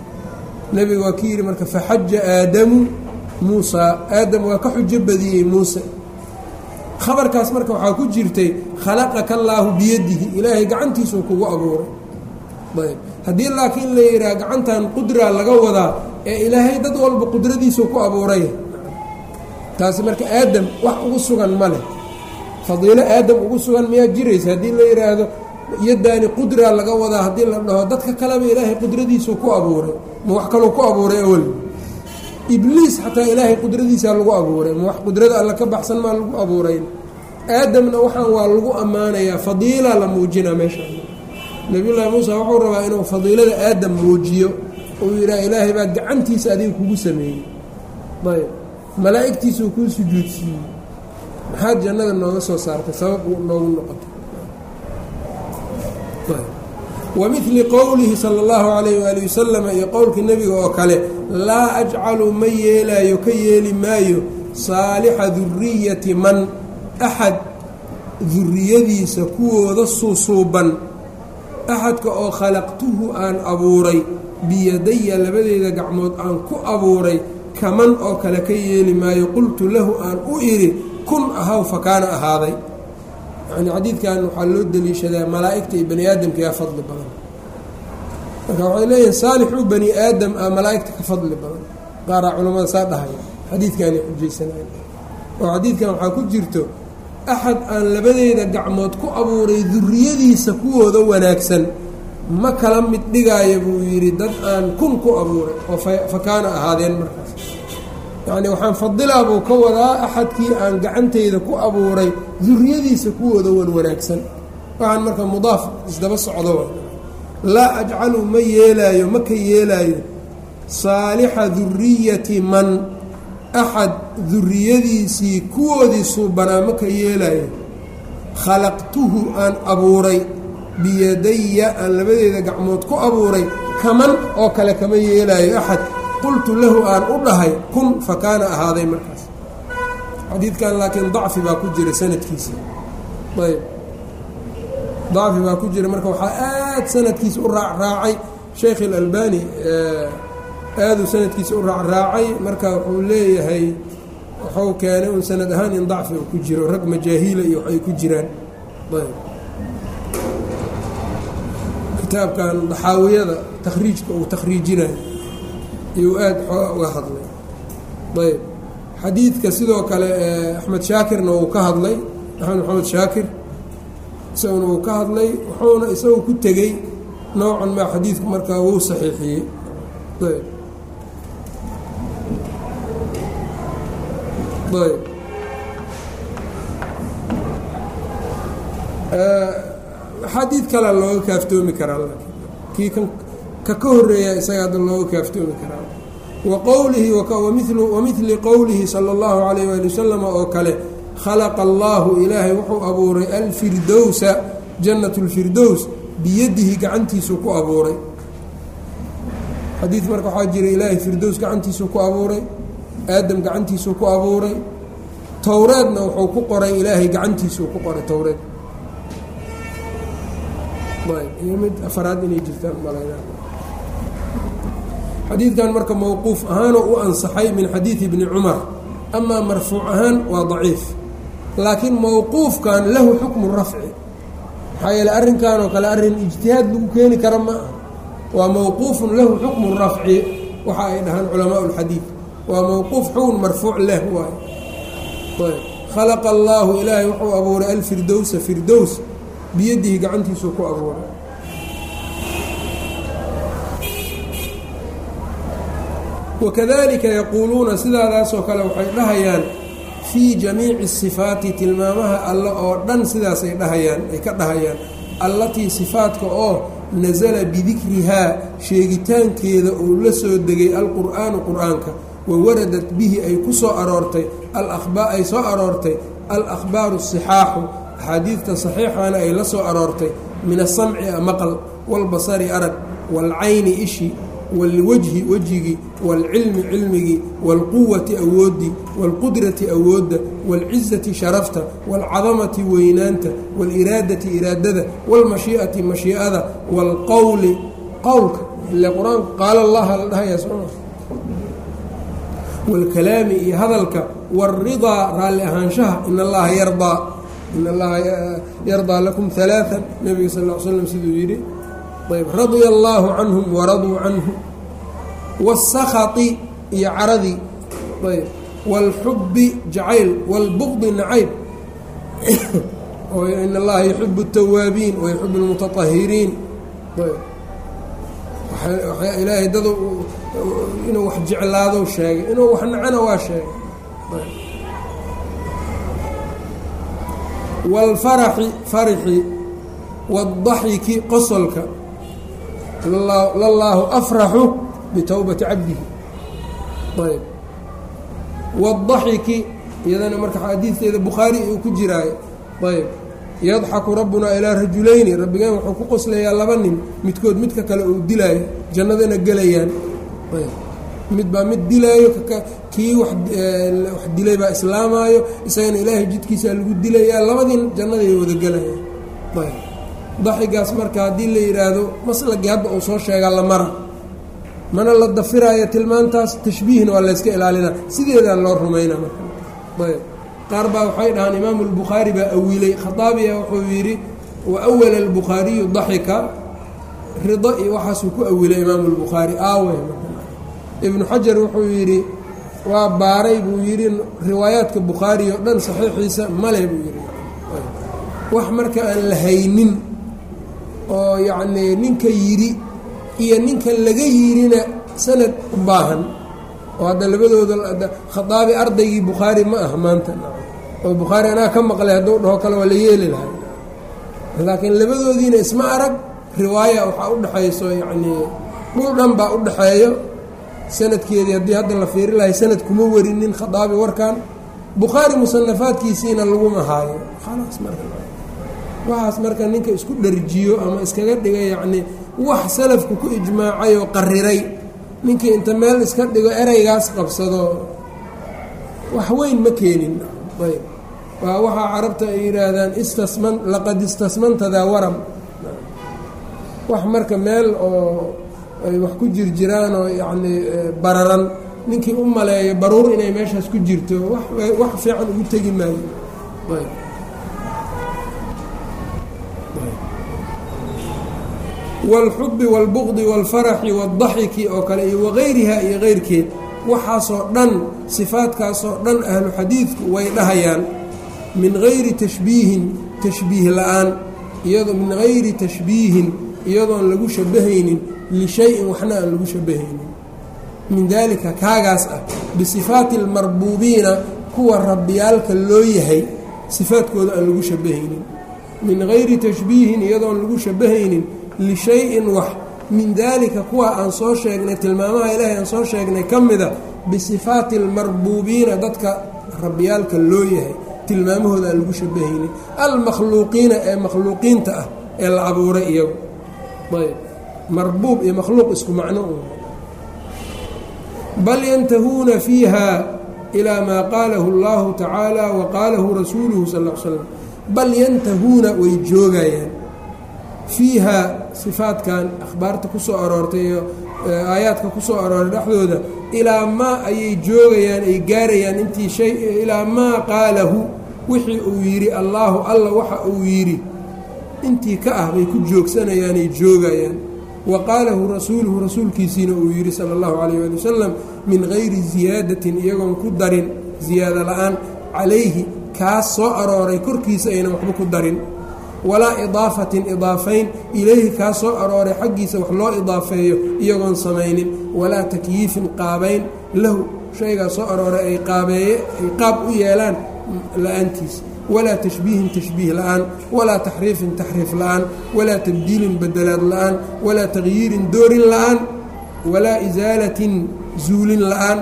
nebiga waa kii yidhi marka faxaja aadamu muusaa aadam waa ka xujo badiyey muuse khabarkaas marka waxaa ku jirtay khalaqaka allaahu biyadihi. Ilaahay gacantiisuu kugu abuuray. Ayb. Haddii laakiin la yidhaha gacantan qudraa laga wadaa ee ilaahay dad walba qudradiisuu ku abuuray taasi marka aadam wax ugu sugan ma leh. Fadiilo aadam ugu sugan miyaa jiraysa? Haddii la yidhaahdo yadaani qudraa laga wadaa haddii la dhaho dadka kaleba ilaahay qudradiisuu ku abuuray. Ma wax kaluu ku abuuray awel ibliis xataa ilaahay qudradiisaa lagu abuuray. Ma wax qudrada alla ka baxsan maa lagu abuuray aadamna waxaan waa lagu ammaanayaa fadiilaa la muujinaa meesha. Nabiyullaahi muusa wuxuu rabaa inuu fadiilada aadam muujiyo. Uu yidhaha ilaahay baa gacantiisa adiga kugu sameeyey. Ayb. Malaa'igtiisuu kuu sujuudsiiyey maxaad jannada nooga soo saartay? Sabab noogu noqotay wamili qowlihi sala allahu calayh waali wasalam iyo qowlkii nebiga oo kale laa ajcalu ma yeelaayo ka yeeli maayo saalixa duriyati man axad duriyadiisa kuwooda suusuuban. Axadka oo khalaqtuhu aan abuuray biyadaya labadeeda gacmood aan ku abuuray kaman oo kale ka yeeli maayo qultu lahu aan u idhi kun ahaw fakaana ahaaday yani xadiidkan waxaa loo deliishadaa malaa'igta iyo bani aadamka yaa fadli badan. Marka waxay leeyihiin saalixuu bani aadam ah malaa'igta ka fadli badan. Qaaraa culamada saa dhahaya xadiidkaanay xujaysanaya oo xadiidkan waxaa ku jirto axad aan labadeeda gacmood ku abuuray duriyadiisa kuwooda wanaagsan ma kala mid dhigaaya buu yidhi dad aan kun ku abuuray oo fa kaana ahaadeen markaas yacni waxaan fadilaa buu ka wadaa axadkii aan gacantayda ku abuuray duriyadiisa kuwooda wan wanaagsan. Waxaan marka mudaaf isdaba socdo. Laa ajcalu ma yeelaayo ma ka yeelaayo. Saalixa duriyati man axad duriyadiisii kuwoodii suubanaa ma ka yeelaayo. Khalaqtuhu aan abuuray biyadaya aan labadeeda gacmood ku abuuray kaman oo kale kama yeelaayo axad qultu lahu aan u dhahay kun fa kaana ahaaday markaas. Xadiidkan laakiin dacfi baa ku jira sanadkiisa. Ayb. Dacfi baa ku jira marka waxaa aad sanadkiisa u raacraacay sheekh اlalbani aaduu sanadkiisa u raacraacay marka wuxuu leeyahay wuxuu keenay un sanad ahaan in dacfi uu ku jiro rag majaahiila iyo waxay ku jiraan. Ayb. Kitaabkan daxaawiyada takhriijka uu takhriijinayo iyuu aada xooga uga hadlay. Ayb. Xadiidka sidoo kale axmed shaakirna uu ka hadlay axmed maxamed shaakir isaguna uu ka hadlay wuxuuna isagu ku tegey noocan maa xadiidku markaa wuu saxiixiyey. Ayb. Ayb. Xadiid kalea looga kaaftoomi karaa laakiin kii kan ka ka horreeya isaga hadda looga kaaftoomi karaa wa qowlihi wamili qowlihi sala اllahu alayh waali wasalam oo kale khalaqa allaahu ilaahay wuxuu abuuray alfirdowsa jannat اlfirdows biyadihi gacantiisuu ku abuuray. Xadiid marka waxaa jira ilaahay firdows gacantiisuu ku abuuray aadam gacantiisuu ku abuuray towreedna wuxuu ku qoray ilaahay gacantiisuu ku qoray towreed mid afaraad inay jirtaan maleyna xadiidkan marka mowquuf ahaanoo u ansaxay min xadiidi bni cumar amaa marfuuc ahaan waa daciif. Laakiin mowquufkan lahu xukmu rafci. Maxaa yeele arrinkan oo kale arrin ijtihaad lagu keeni kara ma ah waa mowquufun lahu xukmu rafci waxa ay dhahaan culamaa اlxadiid waa mowquuf xukun marfuuc leh waay khalaqa allaahu ilaahay wuxuu abuuray alfirdowsa firdows biyadihi gacantiisuu ku abuuray wakadalika yaquuluuna sidaadaasoo kale waxay dhahayaan fii jamiici sifaati tilmaamaha alle oo dhan sidaasay dhahayaan ay ka dhahayaan allatii sifaadka oo nasala bidikrihaa sheegitaankeeda uu la soo degay alqur'aanu qur'aanka wa waradat bihi ay ku soo aroortay ay soo aroortay al-akhbaaru asixaaxu axaadiidta saxiixana ay la soo aroortay min asamci maqal waalbasari arag waalcayni ishi waalwajhi wejigii waalcilmi cilmigii waalquwati awooddii waalqudrati awoodda waalcizati sharafta waalcadamati weynaanta waaliraadati iraadada waalmashii'ati mashii'ada waalqowli qowlka ile qur'aanku qaala allaha la dhahayaa soma waalkalaami iyo hadalka waaridaa raalli ahaanshaha in allaha yardaa in allaha yardaa lakum alaaan nebiga sal l slam siduu yidhi ayb radia allaahu canhum waraduu canhu waاsakhaطi iyo caradii ayb wاlxubi jacayl wاlbugdi nacayb in allaha yuxibu الtawaabiin wayuxibu اlmutaطahiriin ilaahay dad inuu wax jeclaado sheegay inuu wax nacana waa sheegay wاlfaraxi farxi wاdaxiki qosolka lallaahu afraxu bitowbati cabdihi. Ayb. Wاdaxiki iyadana marka xadiidteeda bukhaari uu ku jiraayo ayb. Yadxaku rabbunaa ilaa rajulayni rabbigeen wuxuu ku qoslayaa laba nin midkood midka kale uu dilaayo jannadana gelayaan. Mid baa mid dilaayo kii wax dilay baa islaamaayo isagana ilaahay jidkiisaa lagu dilayaa labadiin jannaday wada gelayaan daxigaas marka haddii la yidhaahdo maslagii hadda uu soo sheegaa la mara. Mana la dafiraayo tilmaantaas tashbiihna waa layska ilaalina. Sideedaa loo rumayna marka. Qaar baa waxay dhahaan imaamu albukhaari baa awilay. Khaaabiya wuxuu yidhi wa albukhaariyu daxika rido iyo waxaasuu ku awilay imaamu albukhaari aawe ibnu xajar wuxuu yidhi waa baaray buu yidhi riwaayaadka bukhaari oo dhan saxiixiisa male buu yidhi. Wax marka aan la haynin oo yacnii ninka yidhi iyo ninka laga yidhina sanad u baahan. Oo hadda labadooda khadaabi ardaygii bukhaari ma aha maanta. Oo bukhaari anaa ka maqlay hadduu dhaho kale waa la yeeli lahay laakiin labadoodiina isma arag riwaaya waxaa u dhexayso yacnii dhul dhan baa u dhexeeyo sanadkeedii haddii hadda la fiiri lahay sanad kuma warinin khadaabi warkan bukhaari musanafaadkiisiina laguma haayo waxaas marka ninka isku dharjiyo ama iskaga dhiga yacnii wax salafku ku ijmaacay oo qariray ninkii inta meel iska dhigo ereygaas qabsado wax weyn ma keenin. Ayb. Waa waxaa carabta ay yidhaahdaan istasman laqad istasmantadaa waram. Wax marka meel oo ay wax ku jirjiraan oo yacnii bararan ninkii u maleeyo baruur inay meeshaas ku jirto wax fiican ugu tegi maayo wاlxubi wاlbuqdi wاlfaraxi wاdaxiki oo kale iyo wagayriha iyo keyrkeed waxaasoo dhan sifaadkaasoo dhan ahlu xadiidku way dhahayaan min gayri tashbiihin tashbiih la-aan iyadoo min gayri tashbiihin iyadoon lagu shabahaynin lishayin waxna aan lagu shabahaynin min daalika kaagaas ah bisifaati اlmarbuubiina kuwa rabbiyaalka loo yahay sifaadkooda aan lagu shabahaynin min gayri tashbiihin iyadoon lagu shabahaynin lishay-in wax min daalika kuwa aan soo sheegnay tilmaamaha ilaahay aan soo sheegnay ka mida bisifaati almarbuubiina dadka rabbiyaalka loo yahay tilmaamahooda aan lagu shabahaynin almakhluuqiina ee makhluuqiinta ah ee la abuuray iyagu ayb marbuub iyo makhluuq isku macno bal yantahuuna fiiha ilaa maa qaalahu اllahu tacaala wa qaalahu rasuuluhu sal l slam bal yantahuuna way joogayaan fiiha sifaadkan akhbaarta ku soo aroortay iyo aayaadka ku soo arooray dhexdooda ilaa maa ayay joogayaan ay gaarayaan intii shay ilaa maa qaalahu wixii uu yidhi allaahu alla waxa uu yidhi intii ka ah bay ku joogsanayaanay joogayaan. Wa qaalahu rasuuluhu rasuulkiisiina uu yidhi sala allahu calayh ali wasalam min gayri ziyaadatin iyagoon ku darin ziyaado la'aan calayhi kaas soo arooray korkiisa aynan waxba ku darin walaa idaafatin idaafayn ilayhi kaa soo arooray xaggiisa wax loo idaafeeyo iyagoon samaynin walaa takyiifin qaabayn lahu shaygaa soo arooray ay qaabeeye ay qaab u yeelaan la'aantiisa walaa tashbiihin tashbiih la'aan walaa taxriifin taxriif la'aan walaa tabdiilin bedelaad la'aan walaa tagyiirin doorin la'aan walaa isaalatin zuulin la'aan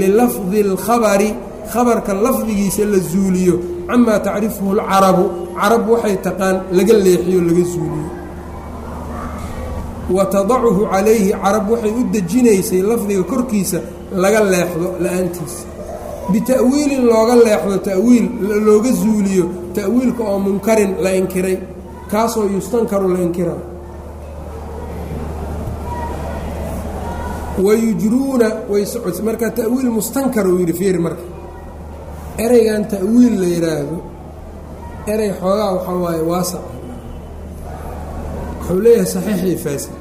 lilafdi اlkhabari khabarka lafdigiisa la zuuliyo camaa tacrifuhu اlcarabu carab waxay taqaan laga leexiyo laga zuuliyo wa tadacuhu calayhi carab waxay u dejinaysay lafdiga korkiisa laga leexdo la'aantiisa. Bita'wiilin looga leexdo ta'wiil looga zuuliyo ta'wiilka oo munkarin la inkiray kaasoo yustankaru la inkira wayujruuna way socods marka ta'wiil mustankar uu yidhi fiiri marka ereygan ta'wiil la yidhaahdo erey xoogaa waxaa waaye waasac wuxuu leeyahay saxiixii faasid.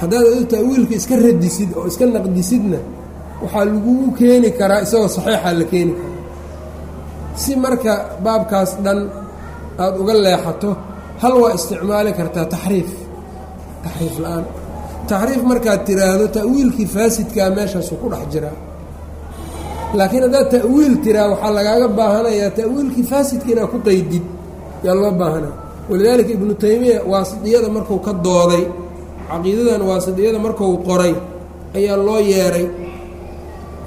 Haddaad adu ta'wiilka iska radisid oo iska naqdisidna waxaa lagugu keeni karaa isagoo saxiixa la keeni karaa. Si marka baabkaas dhan aada uga leexato hal waa isticmaali kartaa taxriif. Taxriif la'aan. Taxriif markaad tiraahdo ta'wiilkii faasidkaa meeshaasuu ku dhex jiraa laakiin haddaad ta'wiil tiraa waxaa lagaaga baahanayaa ta'wiilkii faasidka inaad ku qeydid yaa loo baahanaya walidaalika ibnu taymiya waasidiyada marku ka dooday caqiidadan waasidiyada marku qoray ayaa loo yeeray.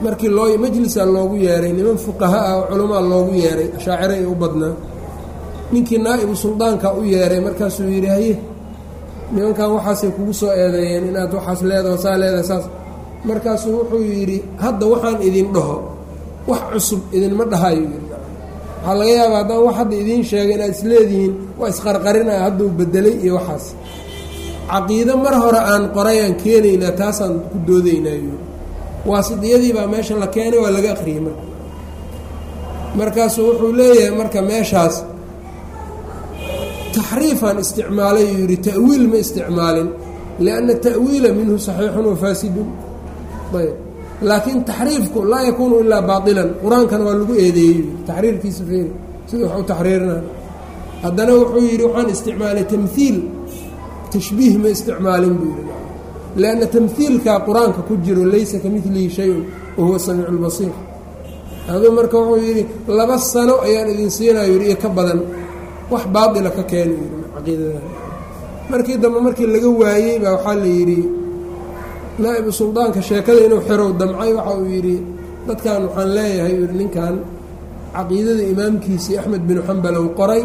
Markii loo majlisaa loogu yeeray niman fuqaha ah oo culamaa loogu yeeray ashaaciro ay u badnaa. Ninkii naa'ibu suldaanka u yeeray markaasuu yidhi haye nimankan waxaasay kugu soo eedeeyeen inaad waxaas leedaho saa leedahay saas. Markaasuu wuxuu yidhi hadda waxaan idin dhaho wax cusub idinma dhahayo. Waxaa laga yaabaa haddaan wax hadda idiin sheegay inaad isleedihiin waa isqarqarinaya hadduu bedelay iyo waxaas. Caqiido mar hore aan qorayaan keenaynaa taasaan ku doodaynaayo waasidiyadii baa meesha la keenay waa laga akhriyey marka. Markaasuu wuxuu leeyahay marka meeshaas taxriifaan isticmaalay uu yidhi ta'wiil ma isticmaalin lianna ta'wiila minhu saxiixun wa faasidun. Ayb laakiin taxriifku laa yakuunu ilaa baailan qur'aankana waa lagu eedeeyey. Taxriirkiisa feeri sida wax u taxriirinay haddana wuxuu yidhi waxaan isticmaalay tamhiil tashbiih ma isticmaalin buu yidhi. Lianna tamhiilkaa qur'aanka ku jiro laysa ka milihi shay-un wahuwa samiicu lbasiir aduu marka wuxuu yidhi laba sano ayaan idin siinayo yidhi iyo ka badan. Wax baatila ka keenu yidhi caqiidada markii dambe markii laga waayey baa waxaa la yidhi naa'ibu suldaanka sheekada inuu xirow damcay waxa uu yidhi dadkan waxaan leeyahay yidhi ninkan caqiidada imaamkiisii axmed binu xambal ou qoray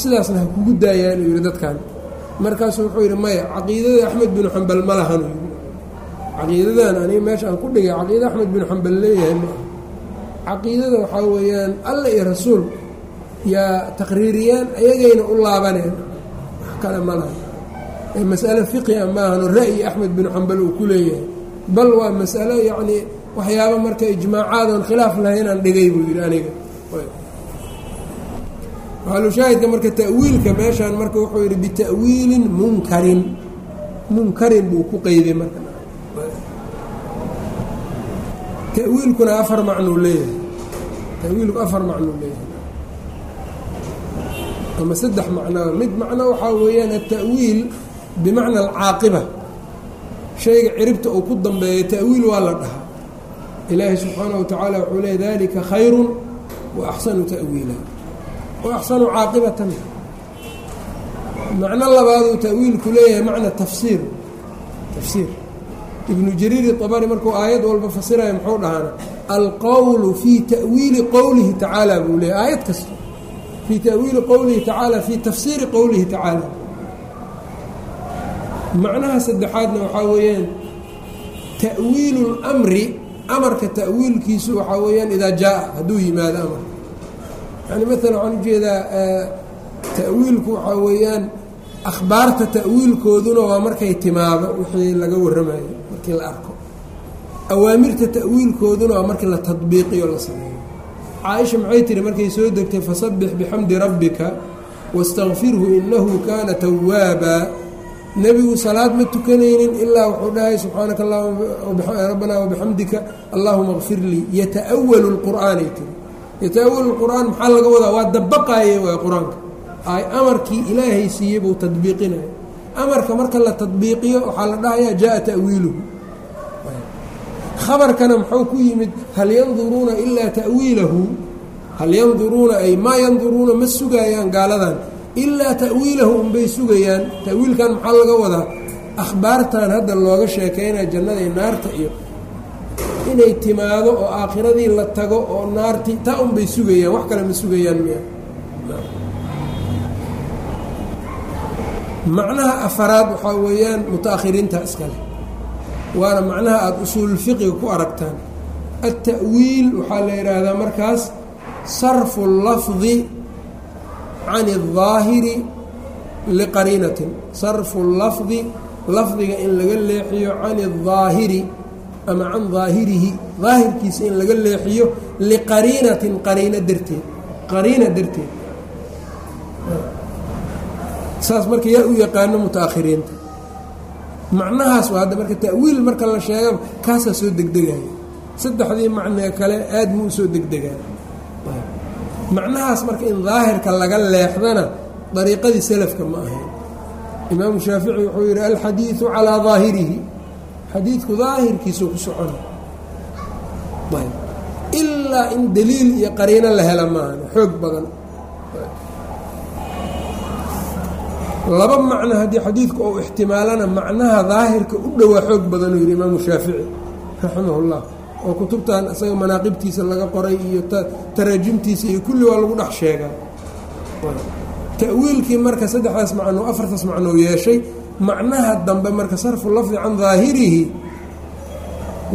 sidaasna ha kugu daayaan uu yidhi dadkan markaasuu wuxuu yidhi maya caqiidada axmed binu xambal ma lahan uu yidhi. Caqiidadan aniga meesha aan ku dhigay caqiida axmed binu xambal leeyahay ma aha. Caqiidada waxaa weeyaan alla iyo rasuul yaa taqriiriyaan ayagayna u laabaneen. Wax kale ma laha mas'ale fiqiha maahano ra'yi axmed binu xambal uu ku leeyahay. Bal waa mas'alo yacnii waxyaaba marka ijmaacaadon khilaaf lahaynaan dhigay buu yidhi aniga. Maalushaahidka marka ta'wiilka meeshaan marka wuxuu yidhi bita'wiilin munkarin. Munkarin buu ku qeyday marka. Tawiilkuna afar macnuu leeyahay. Tawiilku afar macnuu leeyahay. Ama saddex macnoa mid macno waxaa weeyaan atawiil bimacna alcaaqiba shayga ciribta uu ku dambeeyo ta'wiil waa la dhahaa. Ilaahi subxaanahu watacaala wuxuu leey dalika khayru wa axsanu ta'wiila. Wa axsanu caaqibatan. Macno labaaduu ta'wiilku leeyahay macna tafsiir. Tafsiir. Ibnu jariir abari markuu aayad walba fasiraya muxuu dhahaana alqowlu fii ta'wiili qowlihi tacaala buu leeyay aayad kasta. Fii ta'wiili qowlihi tacaala fii tafsiiri qowlihi tacaala macnaha saddexaadna waxaa weeyaan ta'wiilu اlmri amarka ta'wiilkiisu waxaa weeyaan idaa jaa hadduu yimaado amarka yani maalan waxaan u jeedaa ta'wiilku waxaa weeyaan akhbaarta ta'wiilkooduna waa markay timaado wixii laga warramayo markii la arko. Awaamirta ta'wiilkooduna waa markii la tadbiiqiyo la sameeyo. Caaisha maxay tihi markay soo degtay fasabbix bixamdi rabbika wastakfirhu inahu kaana tawaaba nebigu salaad ma tukanaynin ilaa wuxuu dhahay subxaanaka rabbanaa wabixamdika allahuma kfir lii. Yata'awalu lqur'aanay tiri yata'awalu lqur'aan maxaa laga wadaa? Waa dabaqaaye waay qur'aanka. Amarkii ilaahay siiyey buu tadbiiqinaya amarka marka la tadbiiqiyo waxaa la dhahayaa jaa ta'wiiluhu. Khabarkana muxuu ku yimid hal yanduruuna ilaa ta'wiilahu. Hal yanduruuna ay maa yanduruuna ma sugaayaan gaaladan ilaa ta'wiilahu unbay sugayaan. Ta'wiilkan maxaa laga wadaa? Akhbaartan hadda looga sheekeynaya jannada iyo naarta iyo inay timaado oo aakhiradii la tago oo naartii taa unbay sugayaan. Wax kale ma sugayaan miya. Macnaha afaraad waxaa weeyaan muta-akhiriinta iskale waana macnaha aada usuululfiqiga ku aragtaan. Alta'wiil waxaa la yidhaahdaa markaas sarfu lafdi can الظaahiri liqariinatin sarfu lafdi lafdiga in laga leexiyo can الظaahiri ama can daahirihi daahirkiisa in laga leexiyo liqariinatin qariino darteed qariina darteed saas marka yaa u yaqaano muta-akhiriinta macnahaas waa hadda marka ta'wiil marka la sheega kaasaa soo degdegaya saddexdii macnee kale aad muu usoo degdegaya macnahaas marka in daahirka laga leexdana dariiqadii salafka ma ahayn. Imaamu shaafici wuxuu yidhi alxadiidu calaa daahirihi. Xadiidku daahirkiisuu ku socona ilaa in daliil iyo qariino la hela maahan xoog badan. Laba macno haddii xadiidku ou ixtimaalana macnaha daahirka u dhowaa xoog badanuu yidhi imaamu shaafici raximahullah oo kutubtan isaga manaaqibtiisa laga qoray iyo taraajimtiisa iyo kulli waa lagu dhex sheegaa ta'wiilkii marka saddexdaas macnoo afartaas macnoo yeeshay macnaha dambe marka sarfu lafdi can daahirihi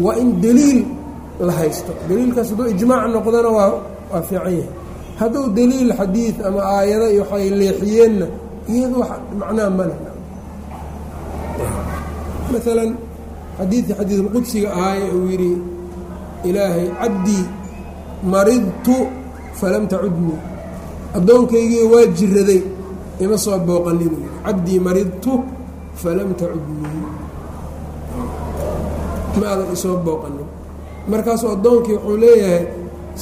waa in deliil la haysto. Deliilkaas hadduu ijmaac noqdona waa waa fiican yahay. Hadduu deliil xadiid ama aayado iyo waxay leexiyeenna iyadu wax macnaha male maalan xadiidkii xadiidulqudsiga ahaaye uu yidhi ilaahay cabdii maridtu falam tacudnii. Addoonkaygii waa jiraday ima soo booqanin yidhi cabdii maridtu falam tacudnii. Ma adan isoo booqanin markaasuu addoonkii wuxuu leeyahay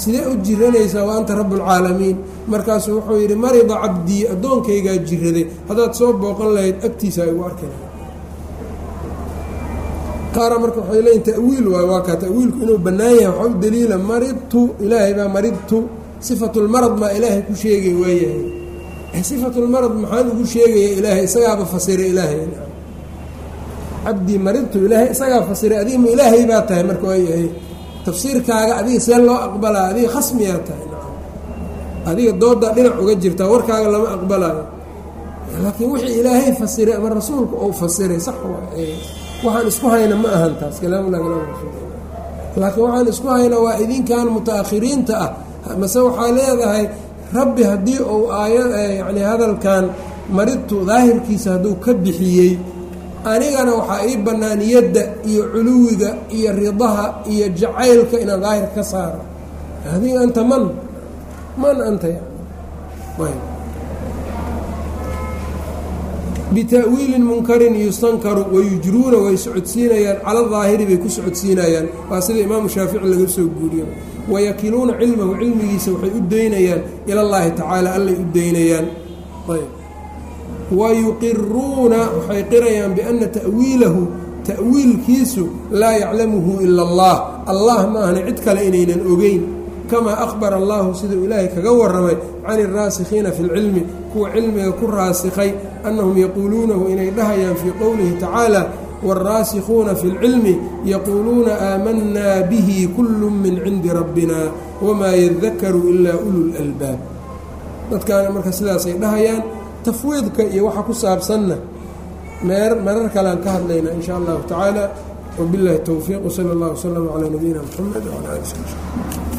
sidee u jiranaysaa wa anta rabbulcaalamiin markaasuu wuxuu yidhi marida cabdii addoonkaygaa jiraday. Haddaad soo booqan lahayd agtiisa ugu arki lahayd qaara marka waxay leeyiin ta'wiil waay waa kaa ta'wiilku inuu bannaan yahay waxaa u daliila maridtu ilaahay baa maridtu sifatulmarad maa ilaahay ku sheegay waayahay sifatulmarad maxaan ugu sheegaya ilaahay isagaaba fasiray ilaahay? Cabdii maridtu ilaahay isagaa fasiray adiga ma ilaahay baa tahay marka waayahay tafsiirkaaga adiga see loo aqbalaa adiga khasmiyaa tahay. Adiga doodaa dhinac uga jirtaa warkaaga lama aqbalaayo. Laakiin wixii ilaahay fasiray ama rasuulku ou fasiray sax waxaan isku hayna ma ahan taas laakiin waxaan isku hayna waa idinkan muta-akhiriinta ah. Mase waxaa leedahay rabbi haddii uu aaya yacni hadalkan maridtu daahirkiisa hadduu ka bixiyey anigana waxaa ii bannaan yadda iyo culuwiga iyo ridaha iyo jacaylka inaan daahirka ka saaro. Adiga anta man man anta bita'wiilin munkarin yustankaru wayujruuna way socodsiinayaan cala daahiri bay ku socodsiinayaan waa sida imaamu shaafici laga soo guuriyo wayakiluuna cilmahu cilmigiisa waxay u daynayaan ilallaahi tacaala allay u daynayaan wayuqiruuna waxay qirayaan biana ta'wiilahu ta'wiilkiisu laa yaclamuhu ila allah allah ma ahna cid kale inaynan ogeyn kamaa akhbara allahu siduu ilaahay kaga waramay can alraasikhiina fi lcilmi kuwa cilmiga ku raasikhay annahum yaquuluunahu inay dhahayaan fii qowlihi tacaala wاlraasikhuuna fi اlcilmi yaquuluuna aamanaa bihi kullu min cindi rabbina wamaa yadakaru ilaa ulu lalbaab dadkaana marka sidaasay dhahayaan tafwiidka iyo waxa ku saabsanna meer marar kalean ka hadlaynaa in sha allahu tacaala wbiاllahi towfiiq wsala اllah wslm calaa nabiyina mxamed wala ali